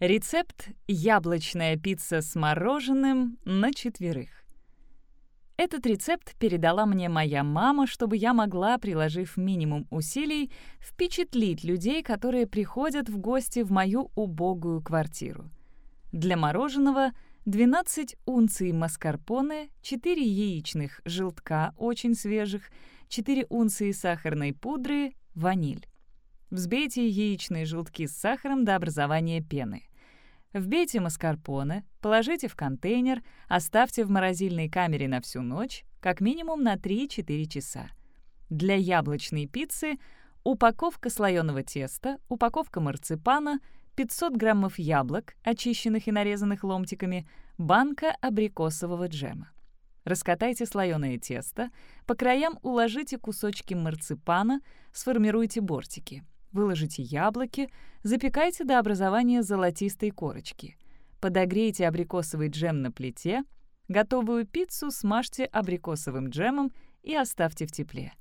Рецепт «Яблочная пицца с мороженым» на четверых. Этот рецепт передала мне моя мама, чтобы я могла, приложив минимум усилий, впечатлить людей, которые приходят в гости в мою убогую квартиру. Для мороженого 12 унций маскарпоне, 4 яичных желтка очень свежих, 4 унции сахарной пудры, ваниль. Взбейте яичные желтки с сахаром до образования пены. Вбейте маскарпоне, положите в контейнер, оставьте в морозильной камере на всю ночь, как минимум на 3-4 часа. Для яблочной пиццы упаковка слоеного теста, упаковка марципана, 500 граммов яблок, очищенных и нарезанных ломтиками, банка абрикосового джема. Раскатайте слоеное тесто, по краям уложите кусочки марципана, сформируйте бортики. Выложите яблоки, запекайте до образования золотистой корочки. Подогрейте абрикосовый джем на плите. Готовую пиццу смажьте абрикосовым джемом и оставьте в тепле.